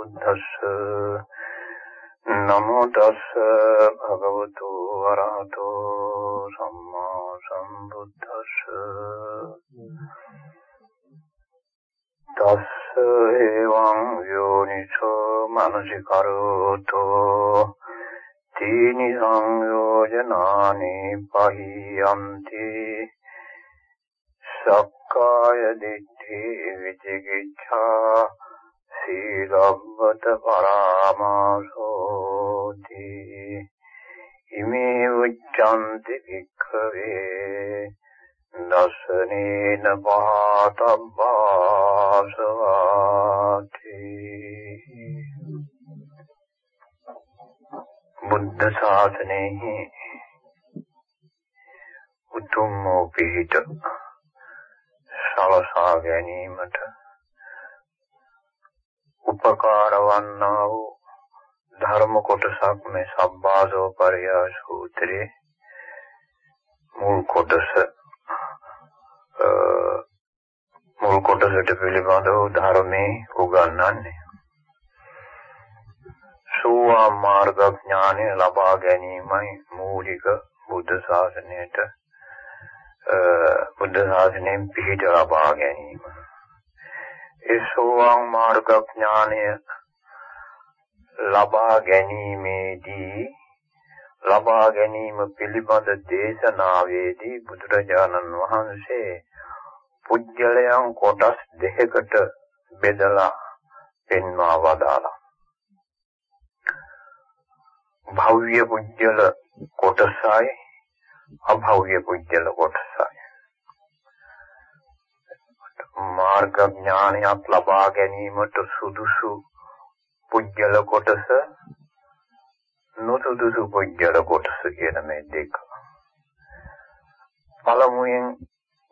සම්බුද්දස්ස නමෝ තස් භගවතු අරහතෝ සම්මා සම්බුද්දස්ස. තස් එවං යෝනිසෝ මනසිකරෝතෝ. තීනි සංයෝජනානි පහියන්ති. සක්කාය දිට්ඨි විචිකිච්ඡා සීලබ්බත පරාමාසෝති. ඉමේ උච්ඡන්ති වික්ඛවේ දසනේන පාතබ්බාසවාති. බුද්ධ ශාසනයෙහි උතුම් වූ පිහිට සලසා ගැනීමට උපකාර වන්නා වූ ධර්ම කොටසක් මේ සබ්බාසෝ පරියා සූත්‍රයේ මුල් කොටස මුල් කොටසට පිළිබඳව ධර්මයේ උගන්වන්නේ සෝවාන් මාර්ග ඥානය ලබා ගැනීමයි මූලික බුද්ධ ශාසනයට බුද්ධ ශාසනයෙන් පිහිට ලබා ගැනීම. ඒ සෝවාන් මාර්ග ඥානය ලබා ගැනීමේදී ලබා ගැනීම පිළිබඳ දේශනාවේදී බුදුරජාණන් වහන්සේ පුජ්‍යලයන් කොටස් දෙකකට බෙදලා පෙන්වා වදාළා. භව්‍ය පුජ්‍යල කොටසයි අභව්‍ය පුජ්‍යල කොටසයි මාර්ග ඥානයක් ලබා ගැනීමට සුදුසු පුජ්‍යල කොටස නොසුදුසු පුජ්‍යල කොටස කියන මේ දෙක. පළමුවෙන්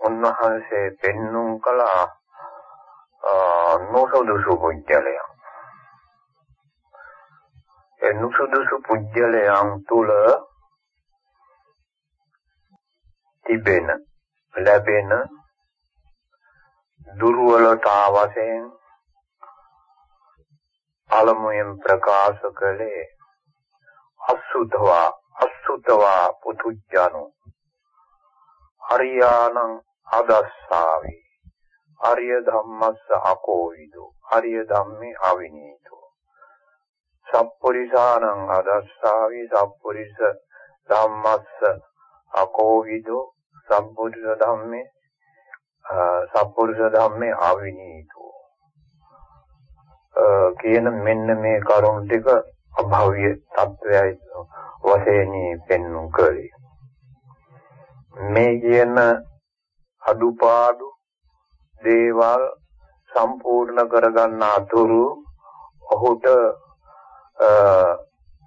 උන්වහන්සේ පෙන්눔 කළ නොසුදුසු පුජ්‍යලයක්. නුසුදුසු පුජ්‍යලයන් තුල තිබෙන ලැබෙන දුර්වලතා වශයෙන් පළමුවෙන් ප්‍රකාශ කළේ අසුතවා අසුතවා පුතුජානෝ. හරියානං අදස්සාවි. ආර්ය ධම්මස්ස අකෝවිදෝ. ආර්ය ධම්මේ අවිනීතෝ. සප්පුරිසානං අදස්සාවි. සප්පුරිස ධම්මස්ස අකෝවිදෝ. සම්පුරුෂ ධම්මේ සප්පුරුෂ ධම්මේ ආවිනීතෝ කියන මෙන්න මේ කරුණ ටික අභව්‍ය తත්වයයි වශයෙන් පෙන්වු කරේ මේ කියන අඩුපාඩු දේවල් සම්පූර්ණ කරගන්න අතුරු ඔහුට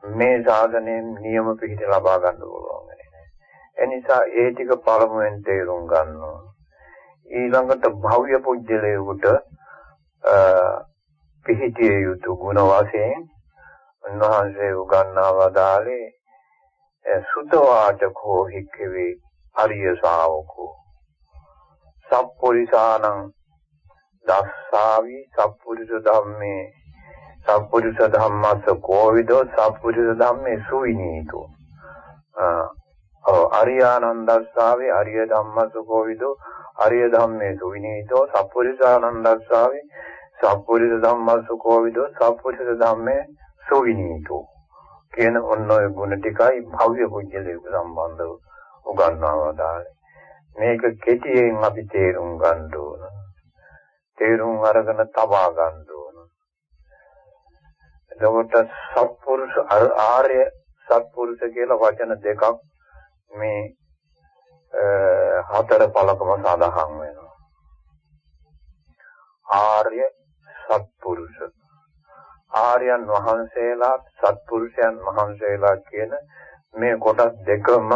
මේ සාධනයෙන් නියම පිහිට ලබා ගන්න පුළුවන් වෙන්නේ. එනිසා ඒ ටික පළමුවෙන් තේරුම් ගන්න ඕන. ඊළඟට භව්‍ය පුජ්‍යලයකට පිහිටිය යුතු ගුණ වශයෙන් උන්වහන්සේ උගන්වා වදාළේ සුතවාචකෝ හික්කවේ අරිය ශාවකෝ. සප්පුරිසානං දස්සාවි සප්පුරිස ධම්මේ සම්පුරුෂ ධම්මස්ස කෝවිදෝ සම්පුරුෂ ධම්මේ සුවිනීතෝ. ඔව් අරියානන්දස්සාවේ අරිය ධම්මස්ස කෝවිදෝ අරිය ධම්මේ සුවිනීතෝ සම්පුරුෂානන්දස්සාවේ සම්පුරුෂ ධම්මස්ස කෝවිදෝ සම්පුරුෂ ධම්මේ සුවිනීතෝ කියන ඔන්න ඔය ගුණ ටිකයි භව්‍ය පුජ්‍යලයක සම්බන්ධව උගන්වනවා දාලේ. මේක කෙටියෙන් අපි තේරුම් ගන්න ඕන. තේරුම් අරගෙන තබා ගන්න ඕන. එතකොට සත්පුරුෂ ආර්ය සත්පුරුෂ කියලා වචන දෙකක් මේ හතර පළකම සඳහන් වෙනවා. ආර්ය සත්පුරුෂ. ආර්යයන් වහන්සේලා සත්පුරුෂයන් වහන්සේලා කියන මේ කොටස් දෙකම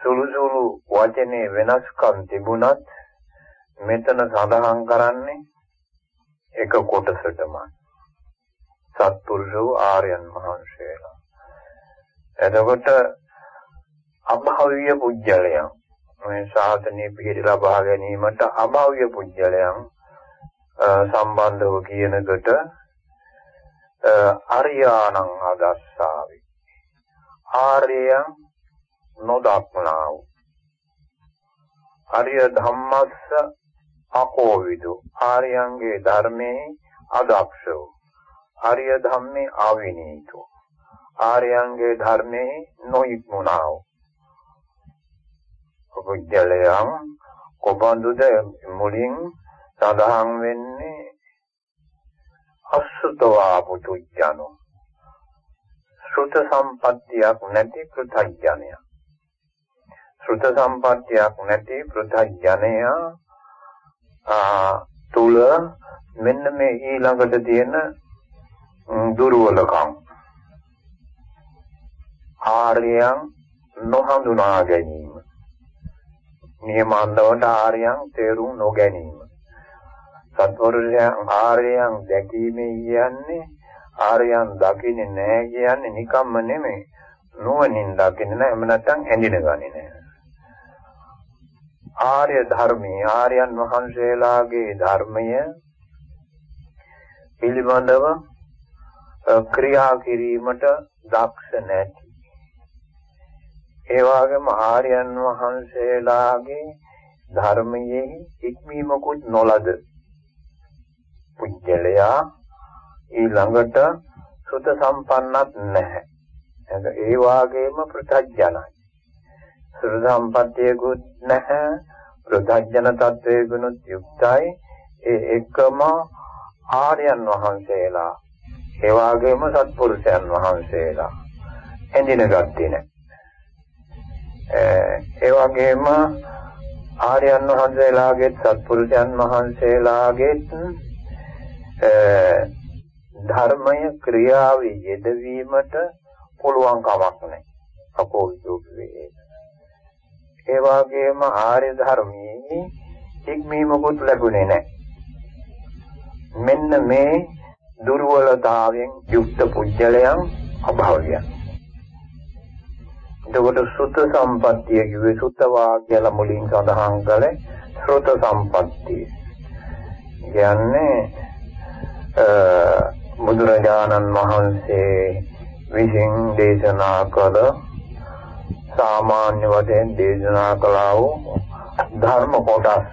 සුළු සුළු වචනේ වෙනස්කම් තිබුණත් මෙතන සඳහන් කරන්නේ එක කොටසටමයි සත්පුරුෂෝ ආර්යයන් වහන්සේලා. එතකොට අභාව්‍ය පුජ්‍යලයන්. මේ ශාසනය පිළිද ලබා ගැනීමට අභාව්‍ය පුජ්‍යලයන් සම්බන්ධව කියනකොට අරියාණං අදස්සාවි ආර්යයන් නොදක්නා වූ ආර්ය ධම්මස්ස අකෝවිදු. ආර්යයන්ගේ ධර්මයේ අදක්ෂ. වූ ආර්ය ධම්මේ ආවිනීතෝ ආර්යයන්ගේ ධර්මයේ නොඉක්මුණා වූ පුජ්‍යලයන් කොබඳුද මුලින් සඳහන් වෙන්නේ අසුතවා පුතුජනෝ ශ්‍රුත සම්පත්තියක් නැති පෘථග්ජනය. ශ්‍රුත සම්පත්තියක් නැති පෘථග්ජනය තුල මෙන්න මේ ඊළඟට තියෙන දුර්වලකම්. ආර්යයන් නොහඳුනා ගැනීම. නියමාන්දවට ආර්යයන් තේරුම් නොගැනීම. සත්වරුයන් ආර්යයන් දැකීමේ කියන්නේ ආර්යයන් දකින්නේ නැහැ කියන්නේ නිකම්ම නෙමෙයි. නුවණින් දකින්නේ නැහැ. එම නැත්නම් ඇඳින ගන්නේ නැහැ. ආර්ය ධර්මයේ ආර්යයන් වහන්සේලාගේ ධර්මය පිළිබඳව ක්‍රියා කිරීමට දක්ෂ නැති ඒ වගේම ආර්යයන් වහන්සේලාගේ ධර්මයේ ඉක්මීමකුත් නොලද පුජ්‍යලයා ඊළඟට සුත සම්පන්නත් නැහැ. ඒ වාගේම ප්‍රත්‍යඥයි. සුත සම්පත්තියකුත් නැහැ. ප්‍රත්‍යඥ තත්වයකුත් යුක්තයි. ඒ එකම ආර්යයන් වහන්සේලා ඒ වාගේම සත්පුරුෂයන් වහන්සේලා එඳින ගත්තේ නැහැ. ඒ වගේම ආර්යයන් වහන්සේලාගේ සත්පුරුෂයන් වහන්සේලාගේ ධර්මය ක්‍රියාවේ යෙදවීමට පුළුවන් කමක් නැහැ. අකෝවිදෝප වේ. ඒ වගේම ආර්ය ධර්මයේ ඉක්මීමකුත් ලැබුණේ නැහැ. මෙන්න මේ දුර්වලතාවයෙන් යුක්ත පුජ්‍යලයන් අභාව්‍යයන්. එතකොට සුත සම්පත්තිය කිව්වේ සුතවා කියලා මුලින් සඳහන් කළේ ශ්‍රොත සම්පත්තිය. කියන්නේ බුදුරජාණන් වහන්සේ විසින් දේශනා කළ සාමාන්‍ය වශයෙන් දේශනා කළා වූ ධර්ම කොටස්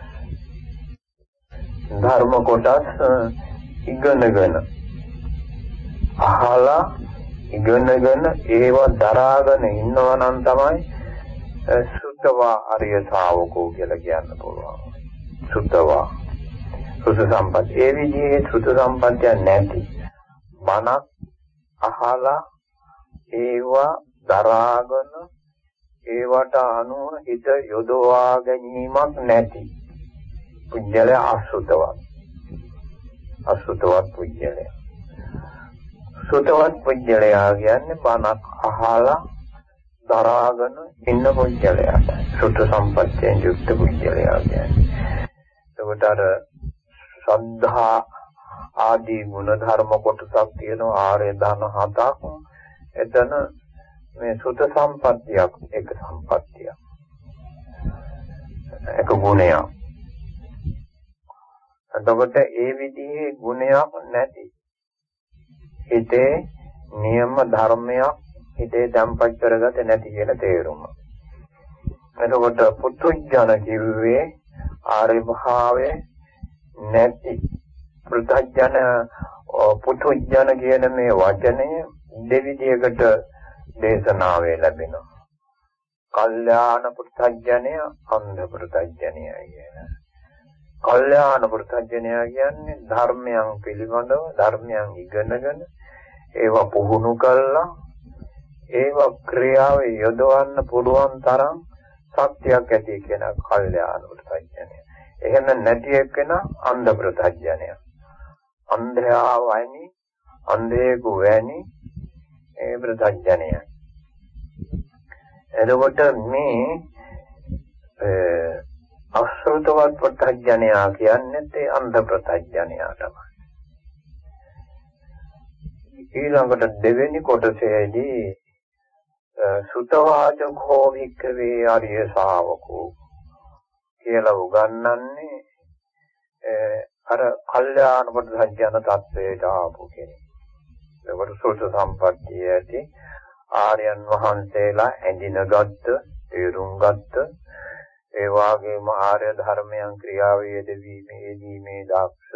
ධර්ම කොටස් ඉගෙනගෙන අහලා ඉගෙනගෙන ඒව දරාගෙන ඉන්නවා නම් තමයි සුත්තවා අරිය ශාවකෝ කියලා කියන්න පුළුවන්. සුත්තවා සුත සම්පත්. ඒ විදිහේ සුත සම්පත්තිය නැති මනක් අහලා ඒවා දරාගෙන ඒවට අනුව හිත යොදවා ගැනීමක් නැති පුජ්‍යල අසුතවත් අසුතවත් පුජ්‍යලය. සුතවත් පුජ්‍යලයා කියන්නේ බණක් අහලා දරාගෙන ඉන්න පුජ්‍යලයාට සුත සම්පත්තියෙන් යුක්ත පුජ්‍යලයා කියන්නේ එතකොට අර ශ්‍රද්ධා ආදී ගුණ ධර්ම කොටසක් තියෙනවා ආර්ය ධන හතක්. එතන මේ සුත සම්පත්තියක් එක සම්පත්තියක්. එක ගුණයක්. එතකොට ඒ විදිහේ ගුණයක් නැති හිතේ නියම ධර්මයක් හිතේ තැම්පත් කරගත නැති කියලා තේරුම. එතකොට පුතුජන කිව්වේ ආර්ය භාවයේ නැති පෘථජන පුතුජන කියන මේ වචනය දෙවිදියකට දේශනාවේ ලැබෙනවා. කල්යාණ පුත්‍ජනය අන්ධ පුත්‍ජනය කියන. කල්යාණ පුත්‍ජනය කියන්නේ ධර්මයන් පිළිබඳව ධර්මයන් ඉගෙනගෙන ඒවා පුහුණු කළා ඒවා ක්‍රියාවේ යොදවන්න පුළුවන් තරම් සත්‍යයක් ඇති කියන කල්යාණ පුත්‍ජනය. එහෙම නැති එක්කෙන අන්ධ පුත්‍ජනය. අන්ධයා වයිනි අන්ධයෙකු වැනි ඒ පුත්‍ජනයයි. එතකොට මේ අසෘතවත් ප්‍රත්‍යඥයා කියන්නේ ඒ අන්ධ ප්‍රත්‍යඥයා තමයි. ඊළඟට දෙවෙනි කොටසේදී සුතවාචකෝ වික්කවේ ආර්ය ශාවකෝ කියලා උගන්වන්නේ අර කල්යාණ ප්‍රත්‍යඥ තත්වයට ආපු කෙනෙක්. ඒකට සෝත සම්පත්තිය ඇති ආර්යයන් වහන්සේලා ඇඳිනගත්ත, තේරුම් ගත්ත, ඒ වාගේම ආර්ය ධර්මයන් ක්‍රියාවේ යෙදවීමේදී මේ දක්ෂ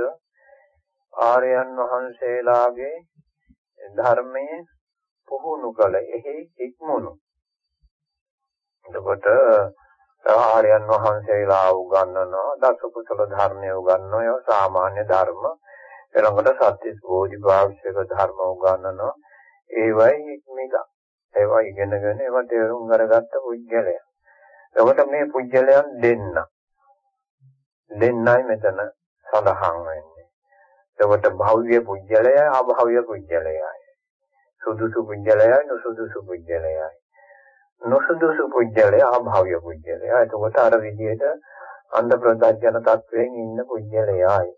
ආර්යයන් වහන්සේලාගේ ධර්මයේ පුහුණු කළ එහි ඉක්මුණු. එතකොට ආර්යයන් වහන්සේලා උගන්වනවා දස කුසල ධර්මය උගන්වනවා සාමාන්‍ය ධර්ම ඊළඟට සත්‍ය බෝධිපාක්ෂික ධර්ම උගන්වනවා ඒවයි ඉක්මිලා ඒවා ඉගෙනගෙන ඒවා තේරුම් අරගත්ත පුජ්‍යලයා. එතකොට මේ පුජ්‍යලයන් දෙන්න. දෙන්නයි මෙතන සඳහන් වෙන්නේ. එතකොට භෞතික පුජ්‍යලයයි අභෞතික පුජ්‍යලයයි. සුදුසු පුජ්‍යලයයි නුසුදුසු පුජ්‍යලයයි. නුසුදුසු පුජ්‍යලය අභෞතික පුජ්‍යලය. එතකොට අර විදිහට අන්ධ ප්‍රත්‍යඥ තත්වයෙන් ඉන්න පුජ්‍යලයයි.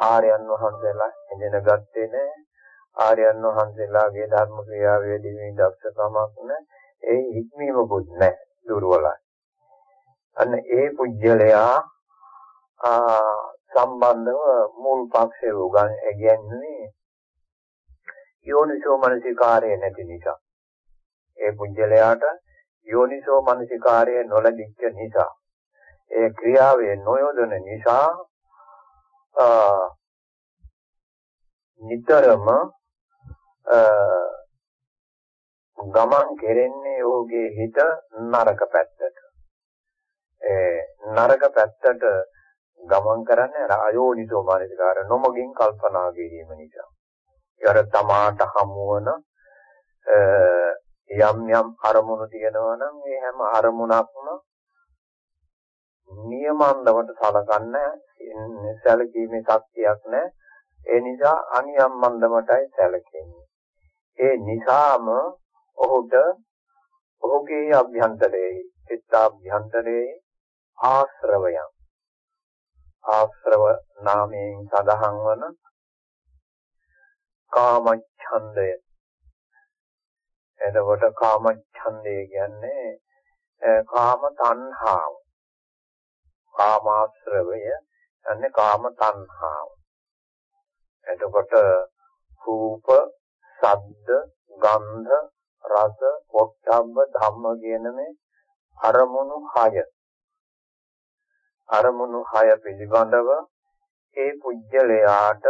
ආර්යයන් වහන්සේලා එඳෙන ගත්තේ නැහැ. ආර්යයන් වහන්සේලාගේ ධර්ම ක්‍රියාවේදී මේ දක්ෂකමක් නැ ඒ හික්මීමකුත් නැ දුර්වලයි. අන්න ඒ පුජ්‍යලයා සම්බන්ධව මුල් පක්ෂේ උගන් කියන්නේ යෝනිසෝ මනසිකාරය නැති නිසා. ඒ පුජ්‍යලයාට යෝනිසෝ මනසිකාරය නොලැබිච්ච නිසා ඒ ක්‍රියාවේ නොයොදන නිසා නිතරම ගමන් කෙරෙන්නේ ඔහුගේ හිත නරක පැත්තට. ඒ නරක පැත්තට ගමන් කරන්නේ රායෝනිසෝ මානසිකාර නොමගින් කල්පනා කිරීම නිසා. ඒතර තමාට හමුවන යම් යම් අරමුණු තියෙනවා නම් මේ හැම අරමුණක්ම නියමන්දවට සලකන්නේ සැලකීමේ ශක්තියක් නැහැ. ඒ නිසා අනියම් මන්දමටයි සැලකෙන්නේ. ඒ නිසාම ඔහුට ඔහුගේ අභ්‍යන්තරයේ චිත්තාභ්‍යන්තරයේ ආශ්‍රවයන් ආශ්‍රව නාමයෙන් සඳහන් වන කාමච්ඡන්දය. එතකොට කාමච්ඡන්දය කියන්නේ කාම තණ්හාව. කාමාශ්‍රවය කියන්නේ කාම තණ්හාව. එතකොට රූප ශබ්ද, ගන්ධ, රස, පොට්ටබ්බ ධම්ම කියන මේ අරමුණු 6. අරමුණු 6 පිළිබඳව ඒ පුජ්‍යලයාට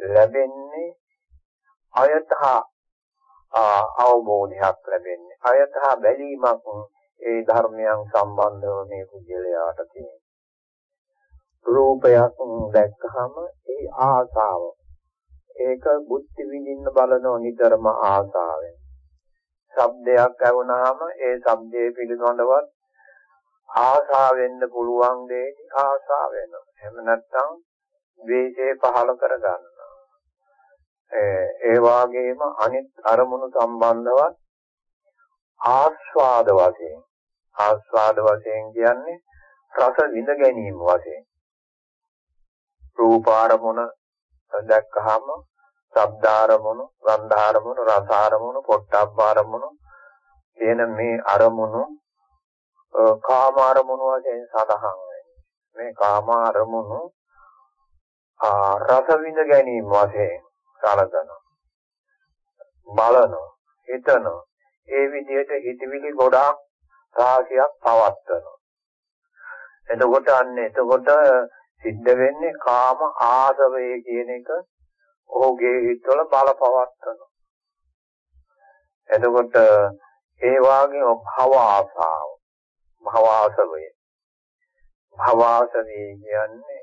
ලැබෙන්නේ අයතහ අවබෝධයක් ලැබෙන්නේ අයතහ බැලීමක් ඒ ධර්මයන් සම්බන්ධව මේ පුජ්‍යලයාට තියෙනවා රූපයක් දැක්කහම ඒ ආසාව ඒක බුද්ධ විඳින්න බලනෝ නිතරම ආසාවෙන්. ශබ්දයක් ඇහුණාම ඒ ශබ්දයේ පිළිබඳවත් ආසාවෙන්න පුළුවන් දෙයක ආසාව වෙනවා. එහෙම නැත්නම් ද්වේෂය පහළ කරගන්නවා. ඒ ඒ වාගේම අනිත් අරමුණු සම්බන්ධවත් ආස්වාද වශයෙන් ආස්වාද වශයෙන් කියන්නේ රස විඳ ගැනීම වශයෙන් රූපාරමුණ දැක්කහම ශබ්දාරමුණු, ගන්ධාරමුණු, රසාරමුණු, පොට්ටබ්බාරමුණු කියන මේ අරමුණු කාම අරමුණු වශයෙන් සඳහන් වෙන්නේ. මේ කාම අරමුණු රස විඳ ගැනීම වශයෙන් සලකනවා. බලනවා, හිතනවා. ඒ විදිහට හිතවිලි ගොඩාක් රාශියක් පවත්වනවා. එතකොට අන්න එතකොට සිද්ධ වෙන්නේ කාම ආසවය කියන එක ඔහුගේ හිතවල බලපවත්වනවා. එතකොට ඒ වාගේ භව ආසාව භව ආසවය භව ආසවේ කියන්නේ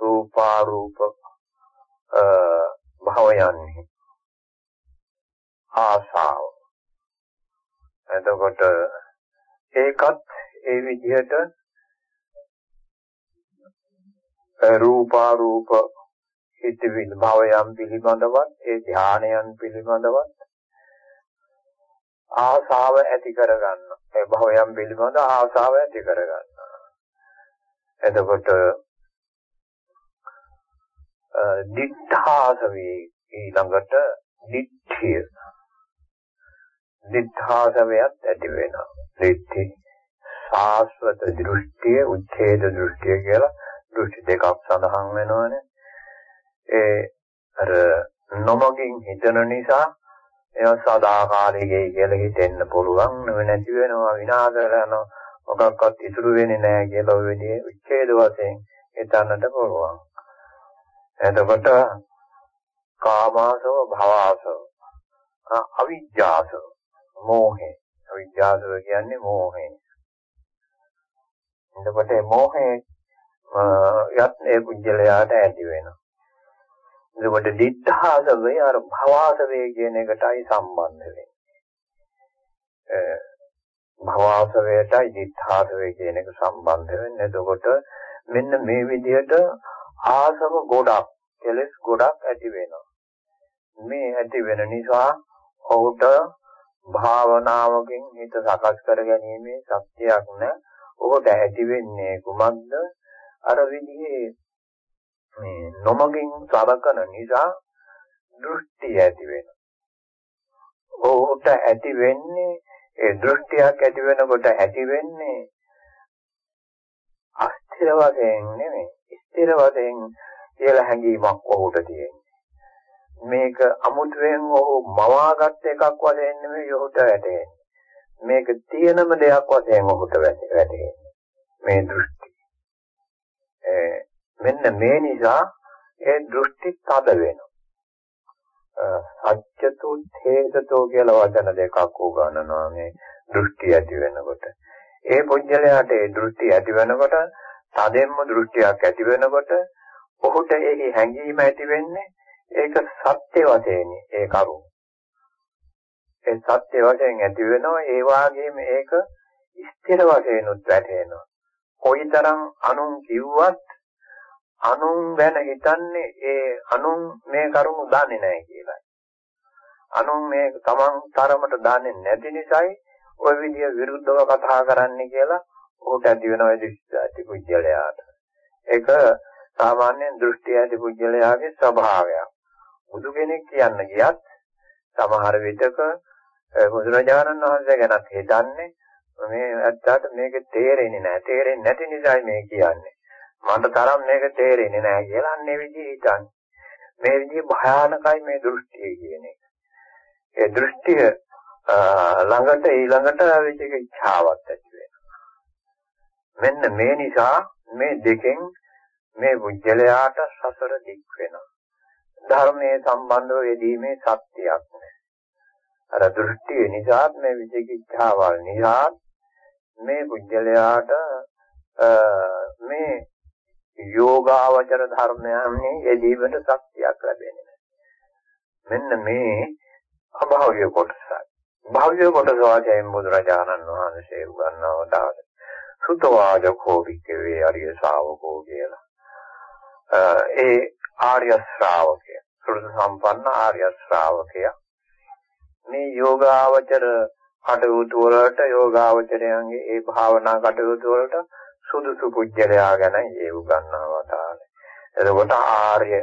රූපාරූප භවයන්හි ආසාව එතකොට ඒකත් ඒ විදිහට රූපාරූප හිතවිලි භවයන් පිළිබඳවත් ඒ ධානයන් පිළිබඳවත් ආසාව ඇති කරගන්න. ඒ භවයන් පිළිබඳ ආසාව ඇති කරගන්න. එතකොට දිඨාසවේ ඊළඟට දිඨිය දිඨාසවයත් ඇති වෙනවා. දිඨි සාස්වත දෘෂ්ටිය උච්ඡේද දෘෂ්ටිය කියලා දෘෂ්ටි දෙකක් සඳහන් වෙනවනේ. ඒ අර නොමගින් හිතන නිසා ඒවා සදාකාලිකයි කියලා හිතෙන්න පුළුවන් නැති වෙනවා විනාශ කරනවා මොකක්වත් ඉතුරු වෙන්නේ නැහැ කියලා ඔය විදිහේ උච්ඡේද වශයෙන් හිතන්නට පුළුවන්. එතකොට කාමාසව භවආසව අවිජ්ජාසව මෝහය අවිජ්ජාසව කියන්නේ මෝහය. එතකොට මෝහය යත් ඒ පුජ්‍යලයාට ඇති වෙනවා. එතකොට දිඨාසවේ අර භවාසවේ කියන එකටයි සම්බන්ධ වෙන්නේ. භවාසවයටයි දිඨාසවේ කියන එක සම්බන්ධ වෙන්නේ. එතකොට මෙන්න මේ විදිහට ආසව ගොඩක්, කෙලස් ගොඩක් ඇති වෙනවා. මේ ඇති වෙන නිසා ඔහුට භාවනාවකින් හිත සකස් කර ගැනීමේ ශක්තියක් නැහැ. ඔහුට ඇති වෙන්නේ කුමක්ද? අර විදිහේ මේ නොමගින් සලකන නිසා දෘෂ්ටි ඇති වෙනවා. ඔහුට ඇති වෙන්නේ ඒ දෘෂ්ටියක් ඇති වෙනකොට ඇති වෙන්නේ අස්තිර වශයෙන් නෙමෙයි ස්ථිර වශයෙන් කියලා හැඟීමක් ඔහුට තියෙනවා. මේක අමුතුවෙන් ඔහු මවාගත් එකක් වශයෙන් නෙමෙයි ඔහුට වැටෙන්නේ. මේක තියෙනම දෙයක් වශයෙන් ඔහුට වැටෙන්නේ. මේ දෘෂ්ටි. මෙන්න මේ නිසා ඒ දෘෂ්ටි තද වෙනවා. සත්‍යතු ඡේදතෝ කියලා වචන දෙකක් උගන්වනවා මේ දෘෂ්ටි ඇති වෙනකොට. ඒ පුජ්‍යලයාට ඒ දෘෂ්ටි ඇති වෙනකොට තදෙන්ම දෘෂ්ටියක් ඇති වෙනකොට ඔහුට ඒ හැඟීම ඇති වෙන්නේ ඒක සත්‍ය වශයෙන් ඒ කරුණ. ඒ සත්‍ය වශයෙන් ඇති වෙනවා ඒ වාගේම ඒක ස්ථිර වශයෙන් උත් වැටෙනවා. කොයිතරම් අනුන් කිව්වත් අනුන් ගැන හිතන්නේ ඒ අනුන් මේ කරුණු දන්නේ නැහැ කියලා. අනුන් මේ තමන් තරමට දන්නේ නැති නිසායි ওই විදිය විරුද්ධව කතා කරන්නේ කියලා ඔහුට ඇති වෙනවා දෘෂ්ටි පුජ්‍යලයාට. ඒක සාමාන්‍යයෙන් දෘෂ්ටි ඇති පුජ්‍යලයාගේ ස්වභාවයක්. බුදු කෙනෙක් කියන්න ගියත් සමහර විටක බුදුරජාණන් වහන්සේ ගැනත් හිතන්නේ මේ ඇත්තට මේක තේරෙන්නේ නැහැ. තේරෙන්නේ නැති නිසායි මේ කියන්නේ. මට තරම් මේක තේරෙන්නේ නැහැ කියලා අන්නේ විදිහ හිතන්නේ. මේ විදිහ භයානකයි මේ දෘෂ්ටිය කියන එක. ඒ දෘෂ්ටිය ළඟට ඊළඟට විචික ඉච්ඡාවක් ඇති වෙනවා. මෙන්න මේ නිසා මේ දෙකෙන් මේ බුද්ධලයාට සසර දික් වෙනවා. ධර්මයේ සම්බන්ධව යෙදීමේ සත්‍යයක් නැහැ. අර දෘෂ්ටිය නිසා මේ විචිකිච්ඡාවල් නිසා මේ බුද්ධලයාට මේ යෝගාවචර ධර්මයන්හි යෙදීමට ශක්තියක් ලැබෙන්නේ නැහැ. මෙන්න මේ අභාව්‍ය කොටසයි. භාව්‍ය කොටස වාචයෙන් බුදුරජාණන් වහන්සේ උගන්වව දාන සුතවාජකෝ වික්කවේ අරිය ශාවකෝ කියලා. ඒ ආර්ය ශ්‍රාවකය සෘත සම්පන්න ආර්ය ශ්‍රාවකයා මේ යෝගාවචර කටයුතු වලට යෝගාවචරයන්ගේ ඒ භාවනා කටයුතු වලට සුදුසු පුජ්‍යලයා ගැන ඒ උගන්වනවා තාලේ. එතකොට ආර්ය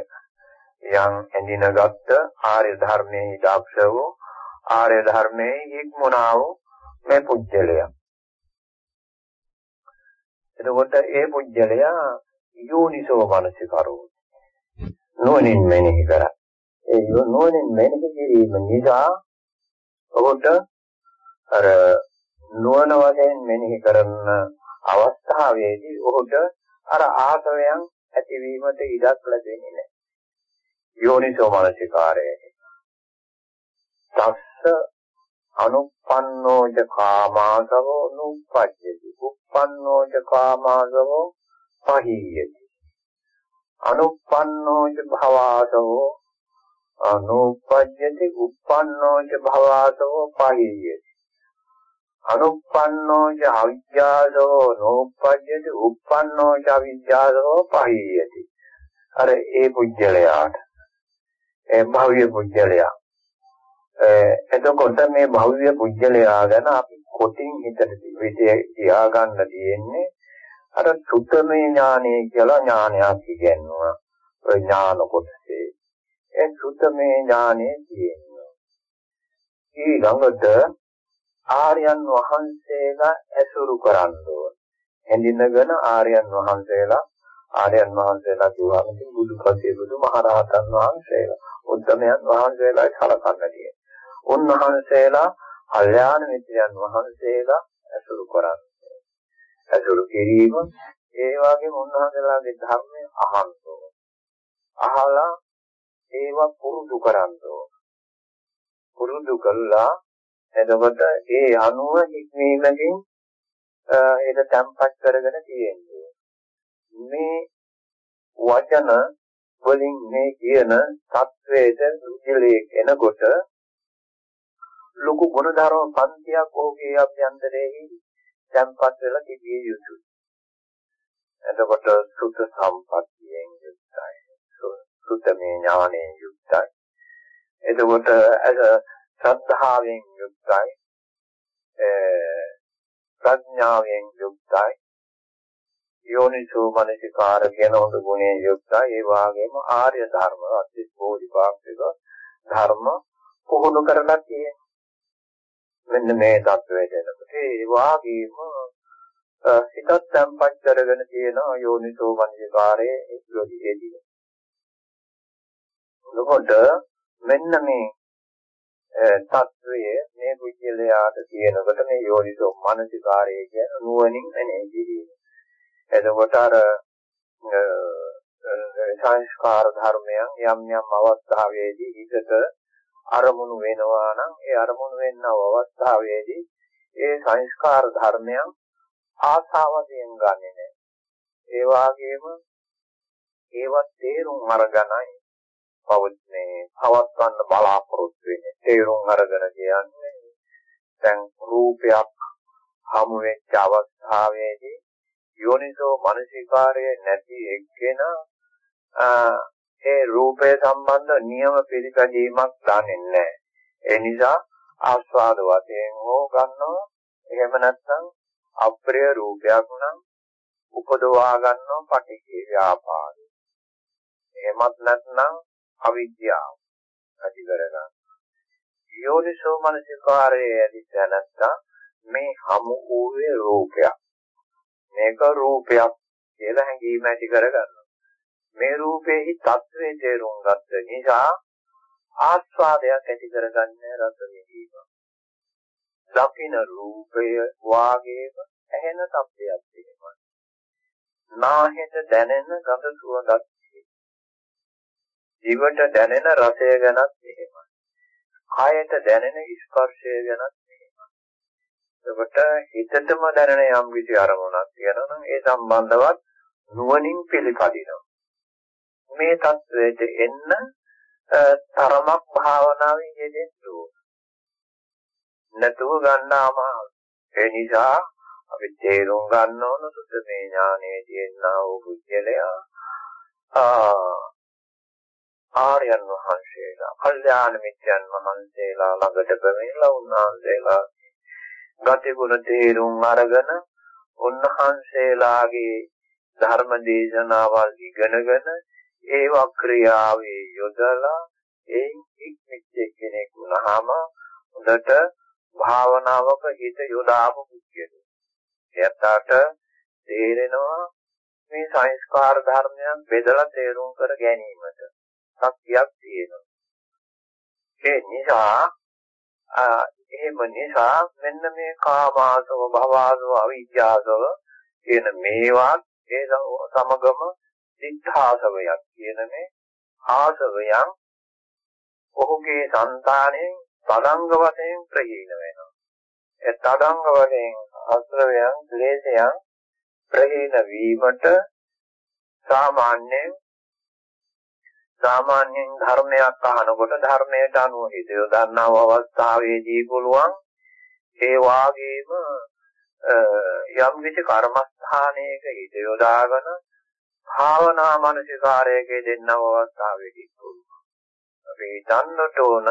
යම් ඇඳිනගත්ත ආර්ය ධර්මයේ ඉඩක්ෂ වූ ආර්ය ධර්මයේ හික්මුණා වූ මේ පුජ්‍යලයා. එතකොට ඒ පුජ්‍යලයා යෝනිසෝ මනසිකරෝ නුවණින් මෙනෙහි කරා. ඒ නුවණින් මෙනෙහි කිරීම නිසා ඔහුට අර නුවණ වශයෙන් මෙනෙහි කරන අවස්ථාවේදී ඔහුට අර ආසවයන් ඇතිවීමට ඉඩක් ලැබෙන්නේ නැහැ. යෝනිසෝ මනසිකාරය. තස්ස අනුප්පන්නෝජ කාමාසවෝ නුප්පජ්ජති. උප්පන්නෝජ කාමාසවෝ පහීයති. අනුප්පන්නෝජ භවාසවෝ අනුප්පජ්ජති උප්පන්නෝජ භවාසවෝ පහීයති. අනුප්පන්නෝච අවිජ්ජාසෝ නෝපජ්ජති උප්පන්නෝච අවිජ්ජාසෝ පහීයති අර ඒ පුජ්‍යලයාට ඒ භව්‍ය පුජ්‍යලයා එතකොට මේ භව්‍ය පුජ්‍යලයා ගැන අපි කොටින් හිතට තියා ගන්න තියෙන්නේ අර සුත්තමේ ඥානය කියලා ඥානයක් ඉගෙනුවා ඔය ඥාන කොටසේ ඒ සුත්තමේ ඥානෙ තියෙනවා ඊළඟට ආර්යයන් වහන්සේලා ඇසුරු කරන්න ඕන. හැඳිනගෙන ආර්යයන් වහන්සේලා ආර්යයන් වහන්සේලා කියවම බුදු පසේ බුදු මහරහතන් වහන්සේලා උත්තමයන් වහන්සේලා සලකන්න තියෙනවා. උන්වහන්සේලා කල්යාණ මිත්‍රයන් වහන්සේලා ඇසුරු කරන්නේ. ඇසුරු කිරීම ඒ වගේම උන්වහන්සේලාගේ ධර්මය අහන්නෝ. අහලා ඒවා පුරුදු කරන්නෝ. පුරුදු කළා එතකොට ඒ අනුව හික්මීමකින් ඒක තැම්පත් කරගෙන තියෙන්නේ. මේ වචන වලින් මේ කියන සත්වේද රුජලයේ කෙනකොට ලොකු ගුණධර්ම පන්තියක් ඔහුගේ අභ්‍යන්තරයේ තැම්පත් වෙලා තිබිය යුතුයි. එතකොට සුද්ධ සම්පත්තියෙන් යුක්තයි. සුද්ධමේ ඥානයෙන් යුක්තයි. එතකොට ශ්‍රද්ධාවෙන් යුක්තයි ප්‍රඥාවෙන් යුක්තයි යෝනිසෝ මනසිකාර කියන හොඳ ගුණයෙන් යුක්තයි ඒ වගේම ආර්ය ධර්ම අතිස් බෝධිපාක්ෂික ධර්ම පුහුණු කරලා තියෙනවා මෙන්න මේ தත්වයට එනකොට ඒ වාගේම හිතත් තැම්පත් කරගෙන තියෙන යෝනිසෝ මනසිකාරයේ ඉස්ලෝදියේදී. එතකොට මෙන්න මේ තත්වයේ මේ කුජලයාට තියෙනකොට මේ යෝනිසෝ මනසිකාරය කියන නුවණින් එනේ කිරීම. එතකොට අර සංස්කාර ධර්මයන් යම් යම් අවස්ථාවේදී හිතට අරමුණු වෙනවා නම් ඒ අරමුණු වෙන්නව අවස්ථාවේදී ඒ සංස්කාර ධර්මයන් ආසාවයෙන් ගන්නෙ නෑ. ඒ වාගේම ඒවත් තේරුම් අරගෙනයි පවත්නේ පවත්වන්න බලාපොරොත්තු වෙන්නේ තේරුම් අරගෙන කියන්නේ දැන් රූපයක් හමු වෙච්ච අවස්ථාවේදී යෝනිසෝ මනසිකාරය නැති එක්කෙන ඒ රූපය සම්බන්ධ නියම පිළිපැදීමක් දන්නේ නැහැ ඒ නිසා ආස්වාද වශයෙන් හෝ ගන්නවා එහෙම නැත්නම් අප්‍රිය රූපයක් නම් උපදවා ගන්නවා පටිඝේ ව්‍යාපාරය එහෙමත් නැත්නම් අවිද්‍යාව ඇති කරගන්න. යෝනිසෝ මනසිකාරයේ ඇති දැනත්තා මේ හමු වූයේ රූපයක්. මේක රූපයක් කියලා හැඟීම ඇති කරගන්නවා. මේ රූපේහි తත්වේ තේරුම් ගත්ත නිසා ආස්වාදයක් ඇති කරගන්නේ රස විඳීම. දකින රූපය වාගේම ඇහෙන තත්ත්වයක් තියෙනවා. නාහෙට දැනෙන ගඳ සුවඳක් දිවට දැනෙන රසය ගැනත් එහෙමයි. කායට දැනෙන ස්පර්ශය ගැනත් එහෙමයි. එතකොට හිතටම දැනෙන යම් කිසි අරමුණක් තියෙනවා නම් ඒ සම්බන්ධවත් නුවණින් පිළිපදිනවා. මේ தത്വයට එන්න තරමක් භාවනාවෙන් යෙදෙන්න ඕන. නැතුව ගන්න අමාරු. ඒ නිසා අපි තේරුම් ගන්න ඕන සුද්ධමේ ඥානයේ තියෙනා වූ කුජලයා ආර්යයන් වහන්සේලා, කල්යාණ මිත්‍යයන් වහන්සේලා ළඟට බැමිලා උන්වහන්සේලා ගතිගුණ තේරුම් අරගෙන උන්වහන්සේලාගේ ධර්ම දේශනාවල් ඉගෙනගෙන ඒ වක්‍රියාවේ යොදලා ඒ ඉක්මිච්ච කෙනෙක් වුණාම හොඳට භාවනාවක හිත යොදාපු පුද්ගලෙක්. එයාට තේරෙනවා මේ සංස්කාර ධර්මයන් බෙදලා තේරුම් කර ගැනීමට. ශක්තියක් තියෙනවා. ඒ නිසා එහෙම නිසා මෙන්න මේ කාමාසව භවසව අවිජ්ජාසව කියන මේවත් ඒ සමගම සිද්ධාසවයක් කියන මේ ආසවයන් ඔහුගේ సంతාණයෙන් තදංග වශයෙන් ප්‍රහීන වෙනවා. ඒ තදංග වශයෙන් ආශ්‍රවයන් ක්ලේශයන් ප්‍රහීන වීමට සාමාන්‍යයෙන් සාමාන්‍යයෙන් ධර්මයක් අහනකොට ධර්මයට අනුව හිත යොදන්නව අවස්ථාවේදී පුළුවන් ඒ වාගේම යම් කිසි කර්මස්ථානයක හිත යොදාගෙන භාවනා මානසිකාරයේ දෙන්නව අවස්ථාවේදී පුළුවන් අපි හිතන්නට ඕන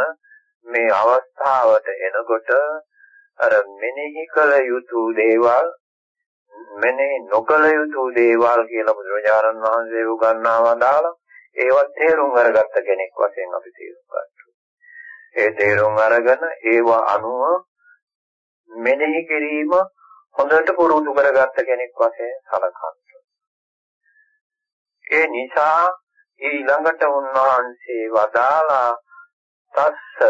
මේ අවස්ථාවට එනකොට අර මෙනෙහි කළ යුතු දේවල් මෙනෙහි නොකළ යුතු දේවල් කියලා බුදුරජාණන් වහන්සේ උගන්වනවා දාලා ඒවත් තේරුම් අරගත්ත කෙනෙක් වශයෙන් අපි තේරුම් ගන්නවා. ඒ තේරුම් අරගෙන ඒවා අනුව මෙනෙහි කිරීම හොඳට පුරුදු කරගත්ත කෙනෙක් වශයෙන් සලකනවා. ඒ නිසා ඊළඟට උන්වහන්සේ වදාලා තස්ස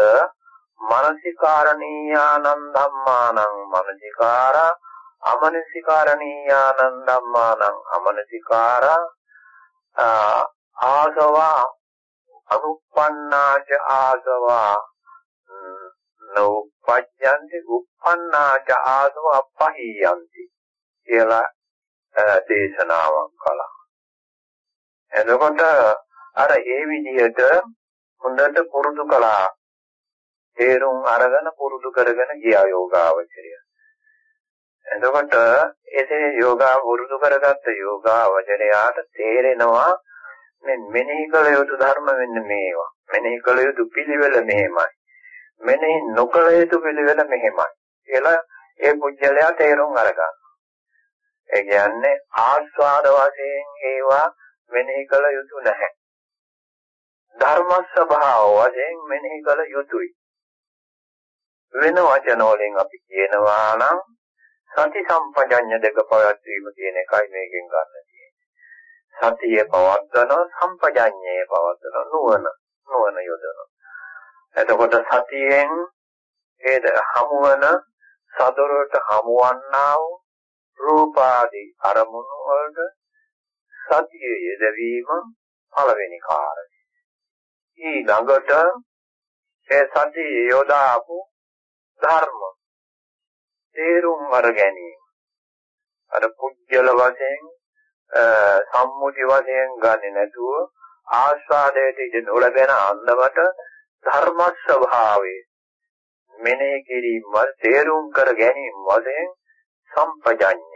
මනසිකාරණීයානං ධම්මානං මනසිකාරා අමනසිකාරණීයානං ධම්මානං අමනසිකාරා ආසවා අනුප්පන්නාච ආසවා නෝපජ්ජන්ති උප්පන්නාච ආසව අපහියන්ති කියලා දේශනාවක් කළා. එතකොට අර ඒ විදිහට හොඳට පුරුදු කළා. තේරුම් අරගෙන පුරුදු කරගෙන ගියා යෝගාවචරය. එතකොට එසේ යෝගා පුරුදු කරගත්ත යෝගාවචරයාට තේරෙනවා මේ මෙනෙහි කළ යුතු ධර්ම වෙන්න මේවා. මෙනෙහි කළ යුතු පිළිවෙල මෙහෙමයි. මෙනෙහි නොකළ යුතු පිළිවෙල මෙහෙමයි. කියලා ඒ පුජ්‍යලයා තේරුම් අරගන්නවා. ඒ කියන්නේ ආස්වාද වශයෙන් ඒවා මෙනෙහි කළ යුතු නැහැ. ධර්ම ස්වභාව වශයෙන් මෙනෙහි කළ යුතුයි. වෙන වචන වලින් අපි කියනවා නම් සති සම්පජඤ්ඤ දෙක පවත්වීම කියන එකයි මේකෙන් ගන්න සතිය පවත්වන සම්පජඤ්ඤය පවත්වන නුවණ නුවණ යොදන. එතකොට සතියෙන් ඒද හමුවන සදරට හමුවන්නා වූ රූපාදී අරමුණු වලට සතිය යෙදවීම පළවෙනි කාරණය. ඊළඟට ඒ සතිය යොදාපු ධර්ම තේරුම් අර ගැනීම. අර පුජ්‍යල වශයෙන් සම්මුති වශයෙන් ගන්නේ නැතුව ආස්වාදයට ඉඳ නොලබෙන අන්දමට ධර්ම ස්වභාවය මෙනෙහි කිරීම තේරුම් කර ගැනීම වශයෙන් සම්පජඤ්ඤේ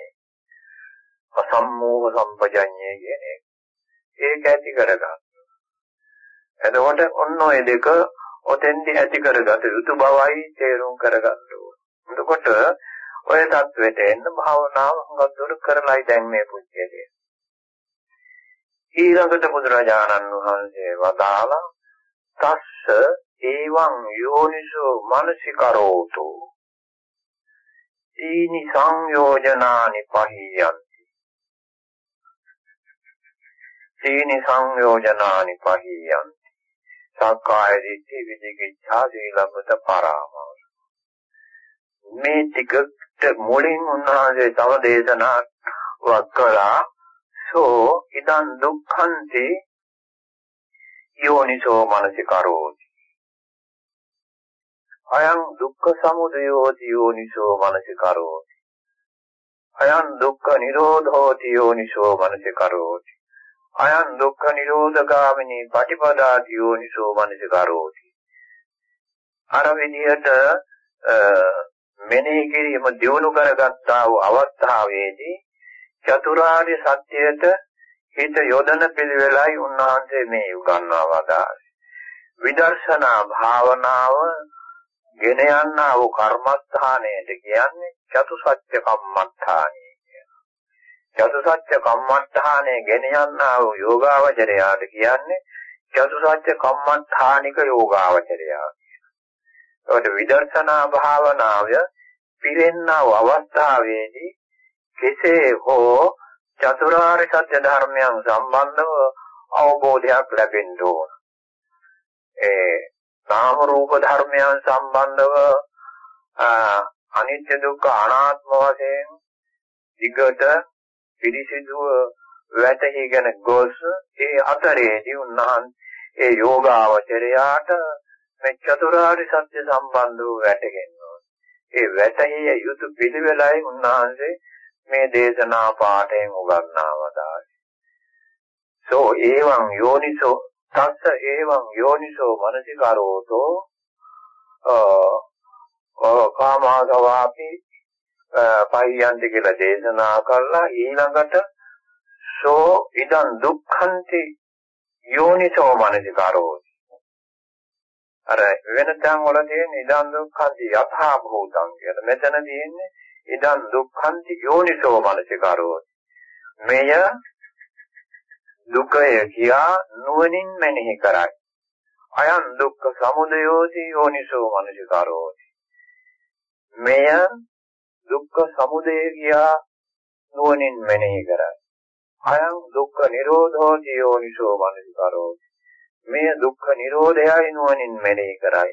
අසම්මෝහ සම්පජඤ්ඤය කියන එක. ඒක ඇති කරගන්න. එතකොට ඔන්න ඔය දෙක ඔතෙන්දී ඇති කරගත යුතු බවයි තේරුම් කරගන්න ඕනේ. එතකොට ඔය தത്വෙට එන්න භාවනාව හුඟක් දුර කරලායි දැන් මේ පුජ්‍යලේ. ඊළඟට බුදුරජාණන් වහන්සේ වදාලා තස්ස ඒවං යෝනිසෝ මනසිකරෝතු ඊනි සංයෝජනානි පහියන්ති ඊනි සංයෝජනානි පහියන්ති සක්කාය දිට්ඨි විදිකිච්ඡා සීලබ්බත පරාමාස. මේ ටිකට මුලින් උන්වහන්සේ තව දේශනා වක්කලා සෝ ඉදං දුක්ඛන්ති යෝනිසෝ මනසිකරෝති අයං දුක්ඛ සමුදයෝති යෝනිසෝ මනසිකරෝති අයං දුක්ඛ නිරෝධෝති යෝනිසෝ මනසිකරෝති අයං දුක්ඛ නිරෝධගාමිනී පටිපදාති යෝනිසෝ මනසිකරෝති අර විදිහට මෙනෙහි කිරීම දියුණු කරගත්තා වූ අවස්ථාවේදී චතුරාර්ය සත්‍යයට හිත යොදන පිළිවෙලයි උන්වහන්සේ මේ උගන්වා වදාළේ. විදර්ශනා භාවනාව ගෙන යන්නා වූ කර්මස්ථානයට කියන්නේ චතුසත්‍ය කම්මස්ථානය කියලා. චතුසත්‍ය කම්මස්ථානයේ ගෙන යන්නා වූ යෝගාවචරයාට කියන්නේ චතුසත්‍ය කම්මස්ථානික යෝගාවචරයා කියලා. ඒකට විදර්ශනා භාවනාව පිරෙන්නා වූ අවස්ථාවේදී කෙසේ හෝ චතුරාර්ය සත්‍ය ධර්මයන් සම්බන්ධව අවබෝධයක් ලැබෙන්න ඕන. ඒ නාම රූප ධර්මයන් සම්බන්ධව අනිත්‍ය දුක්ඛ අනාත්ම වශයෙන් විගත පිරිසිදුව වැටහිගෙන ගොස් ඒ අතරේදී උන්වහන්සේ ඒ යෝගාවචරයාට මේ චතුරාර්ය සත්‍ය සම්බන්ධව වැටහෙන්න ඒ වැටහිය යුතු පිළිවෙලයි උන්වහන්සේ මේ දේශනා පාඨයෙන් උගන්වා වදාළේ. සෝ එවං යෝනිසෝ තස්ස එවං යෝනිසෝ මනසිකාරෝතෝ අ කාමාගවාපි පහියන්ති කියලා දේශනා කළා ඊළඟට සෝ ඉදං දුක්ඛන්ති යෝනිසෝ මනසිකාරෝ අර වෙන තැන් වල තියෙන ඉදං දුක්ඛන්ති යථා භූතං කියලා. මෙතන තියෙන්නේ ඉදං දුක්ඛන්ති යෝනිසෝ මනසිකාරෝ මෙය දුකය කියා නුවණින් මෙනෙහි කරයි. අයං දුක්ඛ සමුදයෝති යෝනිසෝ මනසිකාරෝති මෙය දුක්ඛ සමුදය කියා නුවණින් මෙනෙහි කරයි. අයං දුක්ඛ නිරෝධෝ යෝනිසෝ මනසිකාරෝති මේ දුක්ඛ නිරෝධයයි නුවණින් මෙනෙහි කරයි.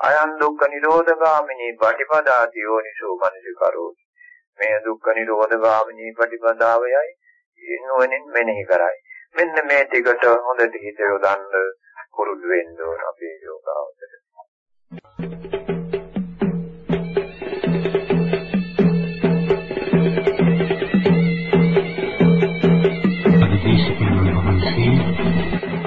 අයං දුක්ඛ නිරෝධගාමිනී පටිපදාති යෝනිසෝ මනසිකාරෝති මේ දුක්ඛ නිරෝධගාමිනී පටිපදාවයයි නුවණින් මෙනෙහි කරයි. මෙන්න මේ ටිකට හොඳට හිත යොදන්න පුරුදු වෙන්න ඕන අපේ යෝගාවචරය.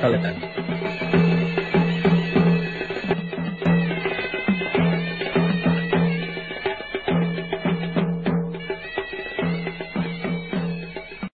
සැලකන්න.